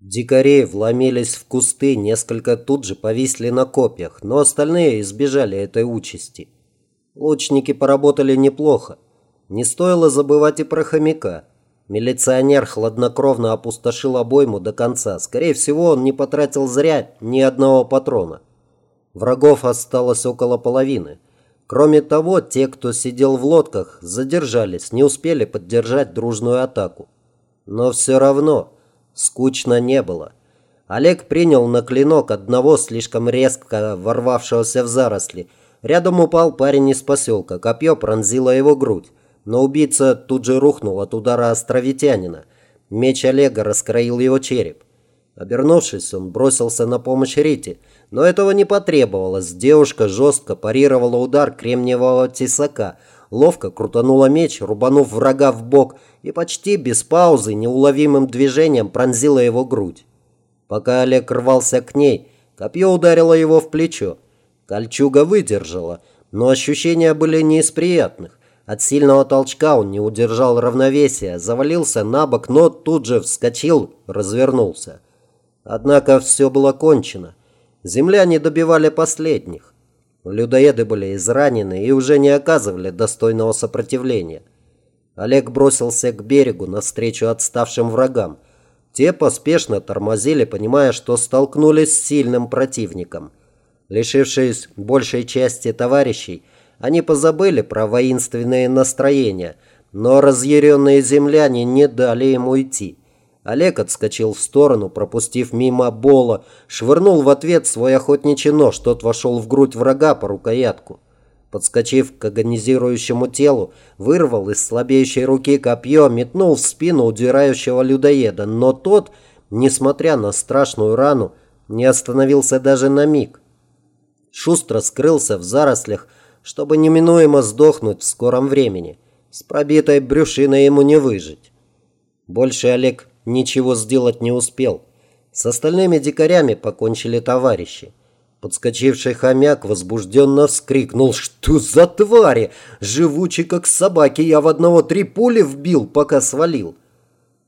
Дикари вломились в кусты, несколько тут же повисли на копьях, но остальные избежали этой участи. Лучники поработали неплохо. Не стоило забывать и про хомяка. Милиционер хладнокровно опустошил обойму до конца. Скорее всего, он не потратил зря ни одного патрона. Врагов осталось около половины. Кроме того, те, кто сидел в лодках, задержались, не успели поддержать дружную атаку. Но все равно скучно не было. Олег принял на клинок одного слишком резко ворвавшегося в заросли. Рядом упал парень из поселка, копье пронзило его грудь. Но убийца тут же рухнул от удара островитянина. Меч Олега раскроил его череп. Обернувшись, он бросился на помощь Рите, но этого не потребовалось. Девушка жестко парировала удар кремниевого тесака, ловко крутанула меч, рубанув врага в бок и почти без паузы неуловимым движением пронзила его грудь. Пока Олег рвался к ней, копье ударило его в плечо. Кольчуга выдержала, но ощущения были не из приятных. От сильного толчка он не удержал равновесия, завалился на бок, но тут же вскочил, развернулся. Однако все было кончено. Земляне добивали последних. Людоеды были изранены и уже не оказывали достойного сопротивления. Олег бросился к берегу навстречу отставшим врагам. Те поспешно тормозили, понимая, что столкнулись с сильным противником. Лишившись большей части товарищей, они позабыли про воинственные настроения, но разъяренные земляне не дали им уйти. Олег отскочил в сторону, пропустив мимо Бола, швырнул в ответ свой охотничий нож, тот вошел в грудь врага по рукоятку. Подскочив к агонизирующему телу, вырвал из слабеющей руки копье, метнул в спину удирающего людоеда, но тот, несмотря на страшную рану, не остановился даже на миг. Шустро скрылся в зарослях, чтобы неминуемо сдохнуть в скором времени. С пробитой брюшиной ему не выжить. Больше Олег ничего сделать не успел. С остальными дикарями покончили товарищи. Подскочивший хомяк возбужденно вскрикнул. «Что за твари? Живучий, как собаки, я в одного три пули вбил, пока свалил.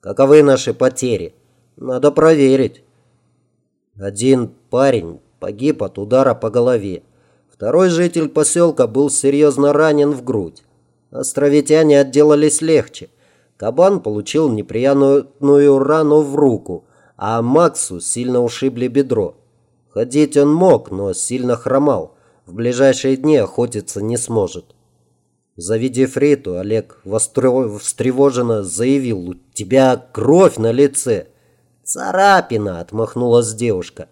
Каковы наши потери? Надо проверить». Один парень погиб от удара по голове. Второй житель поселка был серьезно ранен в грудь. Островитяне отделались легче. Кабан получил неприятную рану в руку, а Максу сильно ушибли бедро. Ходить он мог, но сильно хромал. В ближайшие дни охотиться не сможет. Завидев Риту, Олег встревоженно заявил, «У тебя кровь на лице». «Царапина!» – отмахнулась девушка.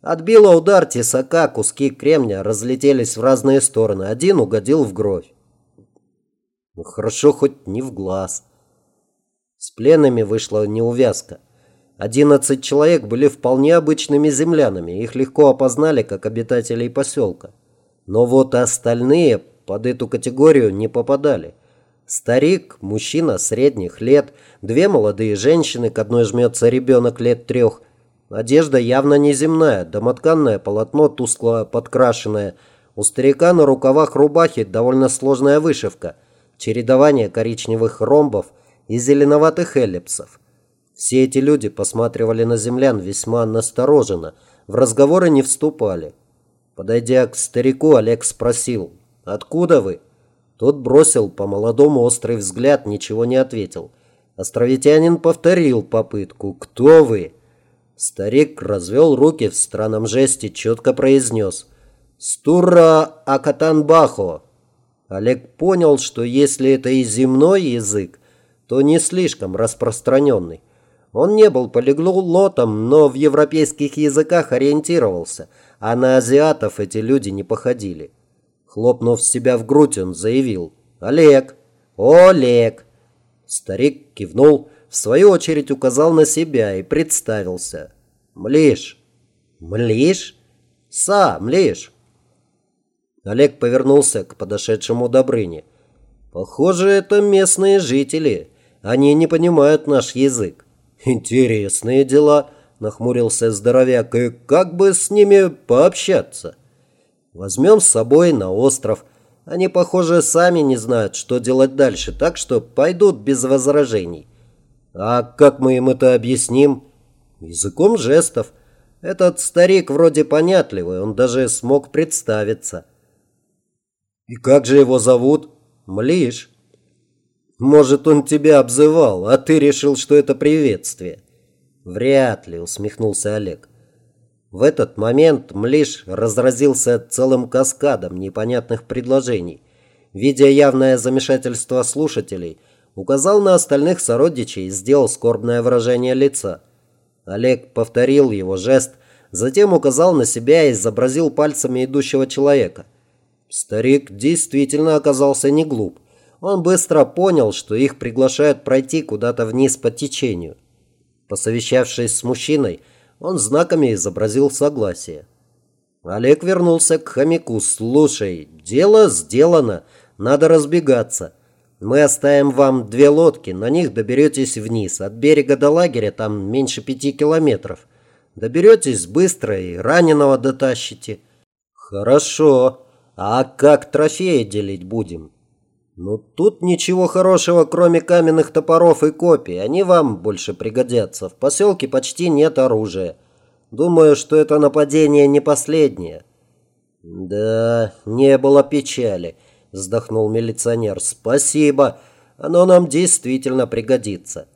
Отбила удар тесака, куски кремня разлетелись в разные стороны. Один угодил в бровь. Ну, хорошо, хоть не в глаз. С пленными вышла неувязка. Одиннадцать человек были вполне обычными землянами, их легко опознали как обитателей поселка. Но вот остальные под эту категорию не попадали. Старик, мужчина средних лет, две молодые женщины, к одной жмется ребенок лет трех. Одежда явно неземная, домотканное полотно тускло подкрашенное. У старика на рукавах рубахи довольно сложная вышивка. Чередование коричневых ромбов и зеленоватых эллипсов. Все эти люди посматривали на землян весьма настороженно, в разговоры не вступали. Подойдя к старику, Олег спросил, «Откуда вы?» Тот бросил по-молодому острый взгляд, ничего не ответил. Островитянин повторил попытку, «Кто вы?» Старик развел руки в странном жесте, четко произнес, «Стура Акатанбахо». Олег понял, что если это и земной язык, то не слишком распространенный. Он не был полиглотом, но в европейских языках ориентировался, а на азиатов эти люди не походили. Хлопнув себя в грудь, он заявил «Олег! Олег!» Старик кивнул, в свою очередь указал на себя и представился. «Млиш!» «Млиш?» «Са, Млиш!» Олег повернулся к подошедшему Добрыне. «Похоже, это местные жители. Они не понимают наш язык. «Интересные дела», – нахмурился здоровяк, – «и как бы с ними пообщаться?» «Возьмем с собой на остров. Они, похоже, сами не знают, что делать дальше, так что пойдут без возражений». «А как мы им это объясним?» Языком жестов. Этот старик вроде понятливый, он даже смог представиться. И как же его зовут? Млиш. Может, он тебя обзывал, а ты решил, что это приветствие? Вряд ли, усмехнулся Олег. В этот момент Млиш разразился целым каскадом непонятных предложений. Видя явное замешательство слушателей, указал на остальных сородичей и сделал скорбное выражение лица. Олег повторил его жест, затем указал на себя и изобразил пальцами идущего человека. Старик действительно оказался не глуп. Он быстро понял, что их приглашают пройти куда-то вниз по течению. Посовещавшись с мужчиной, он знаками изобразил согласие. Олег вернулся к хомяку. «Слушай, дело сделано. Надо разбегаться. Мы оставим вам две лодки, на них доберетесь вниз. От берега до лагеря там меньше пяти километров. Доберетесь быстро и раненого дотащите». «Хорошо. А как трофеи делить будем?» «Ну, тут ничего хорошего, кроме каменных топоров и копий. Они вам больше пригодятся. В поселке почти нет оружия. Думаю, что это нападение не последнее». «Да, не было печали», – вздохнул милиционер. «Спасибо. Оно нам действительно пригодится».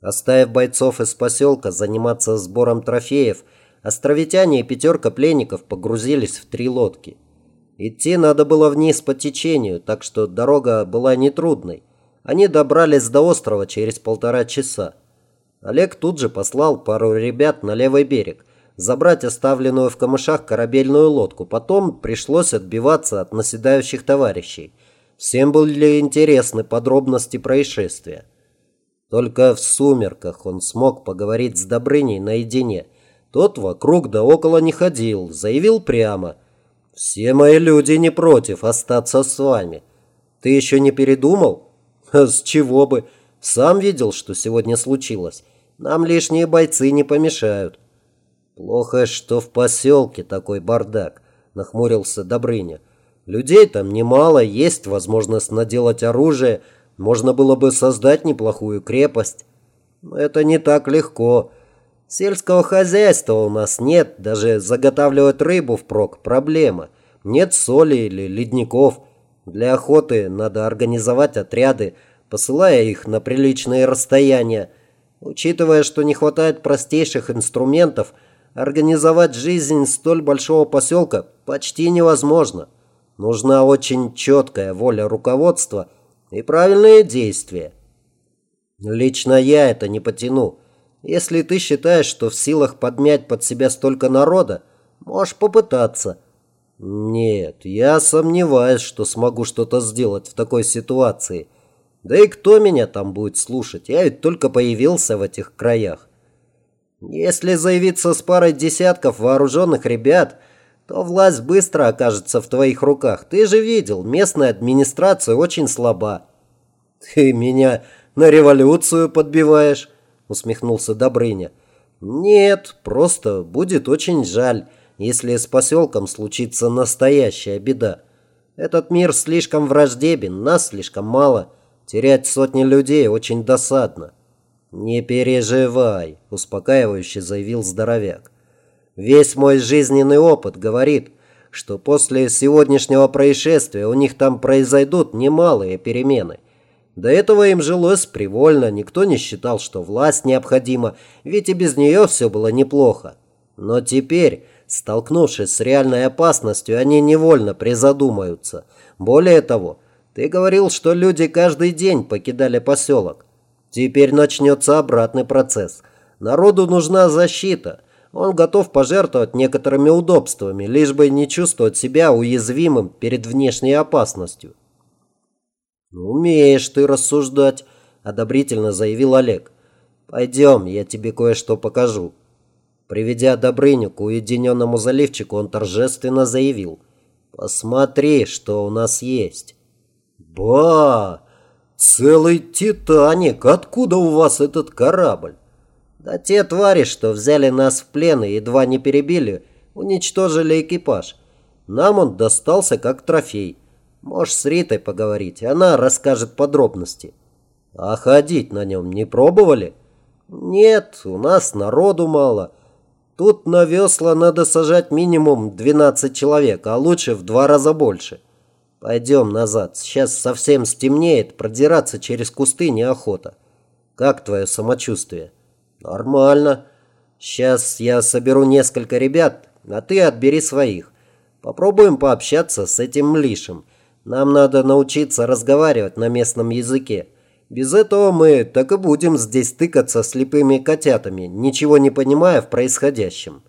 Оставив бойцов из поселка заниматься сбором трофеев, островитяне и пятерка пленников погрузились в три лодки. Идти надо было вниз по течению, так что дорога была нетрудной. Они добрались до острова через полтора часа. Олег тут же послал пару ребят на левый берег, забрать оставленную в камышах корабельную лодку. Потом пришлось отбиваться от наседающих товарищей. Всем были интересны подробности происшествия. Только в сумерках он смог поговорить с Добрыней наедине. Тот вокруг да около не ходил, заявил прямо – все мои люди не против остаться с вами. Ты еще не передумал? С чего бы? Сам видел, что сегодня случилось. Нам лишние бойцы не помешают. Плохо, что в поселке такой бардак, нахмурился Добрыня. Людей там немало, есть возможность наделать оружие, можно было бы создать неплохую крепость. Но это не так легко. Сельского хозяйства у нас нет, даже заготавливать рыбу впрок – проблема. Нет соли или ледников. Для охоты надо организовать отряды, посылая их на приличные расстояния. Учитывая, что не хватает простейших инструментов, организовать жизнь столь большого поселка почти невозможно. Нужна очень четкая воля руководства и правильные действия. Лично я это не потяну. Если ты считаешь, что в силах подмять под себя столько народа, можешь попытаться. Нет, я сомневаюсь, что смогу что-то сделать в такой ситуации. Да и кто меня там будет слушать? Я ведь только появился в этих краях. Если заявиться с парой десятков вооруженных ребят, то власть быстро окажется в твоих руках. Ты же видел, местная администрация очень слаба. Ты меня на революцию подбиваешь усмехнулся Добрыня. «Нет, просто будет очень жаль, если с поселком случится настоящая беда. Этот мир слишком враждебен, нас слишком мало. Терять сотни людей очень досадно». «Не переживай», – успокаивающе заявил здоровяк. «Весь мой жизненный опыт говорит, что после сегодняшнего происшествия у них там произойдут немалые перемены». До этого им жилось привольно, никто не считал, что власть необходима, ведь и без нее все было неплохо. Но теперь, столкнувшись с реальной опасностью, они невольно призадумаются. Более того, ты говорил, что люди каждый день покидали поселок. Теперь начнется обратный процесс. Народу нужна защита. Он готов пожертвовать некоторыми удобствами, лишь бы не чувствовать себя уязвимым перед внешней опасностью. «Умеешь ты рассуждать», – одобрительно заявил Олег. «Пойдем, я тебе кое-что покажу». Приведя Добрыню к уединенному заливчику, он торжественно заявил. «Посмотри, что у нас есть». «Ба! Целый Титаник! Откуда у вас этот корабль?» «Да те твари, что взяли нас в плен и едва не перебили, уничтожили экипаж. Нам он достался как трофей». Можешь с Ритой поговорить, она расскажет подробности. А ходить на нем не пробовали? Нет, у нас народу мало. Тут на весла надо сажать минимум 12 человек, а лучше в два раза больше. Пойдем назад. Сейчас совсем стемнеет, продираться через кусты неохота. Как твое самочувствие? Нормально. Сейчас я соберу несколько ребят, а ты отбери своих. Попробуем пообщаться с этим Млишем. Нам надо научиться разговаривать на местном языке. Без этого мы так и будем здесь тыкаться слепыми котятами, ничего не понимая в происходящем.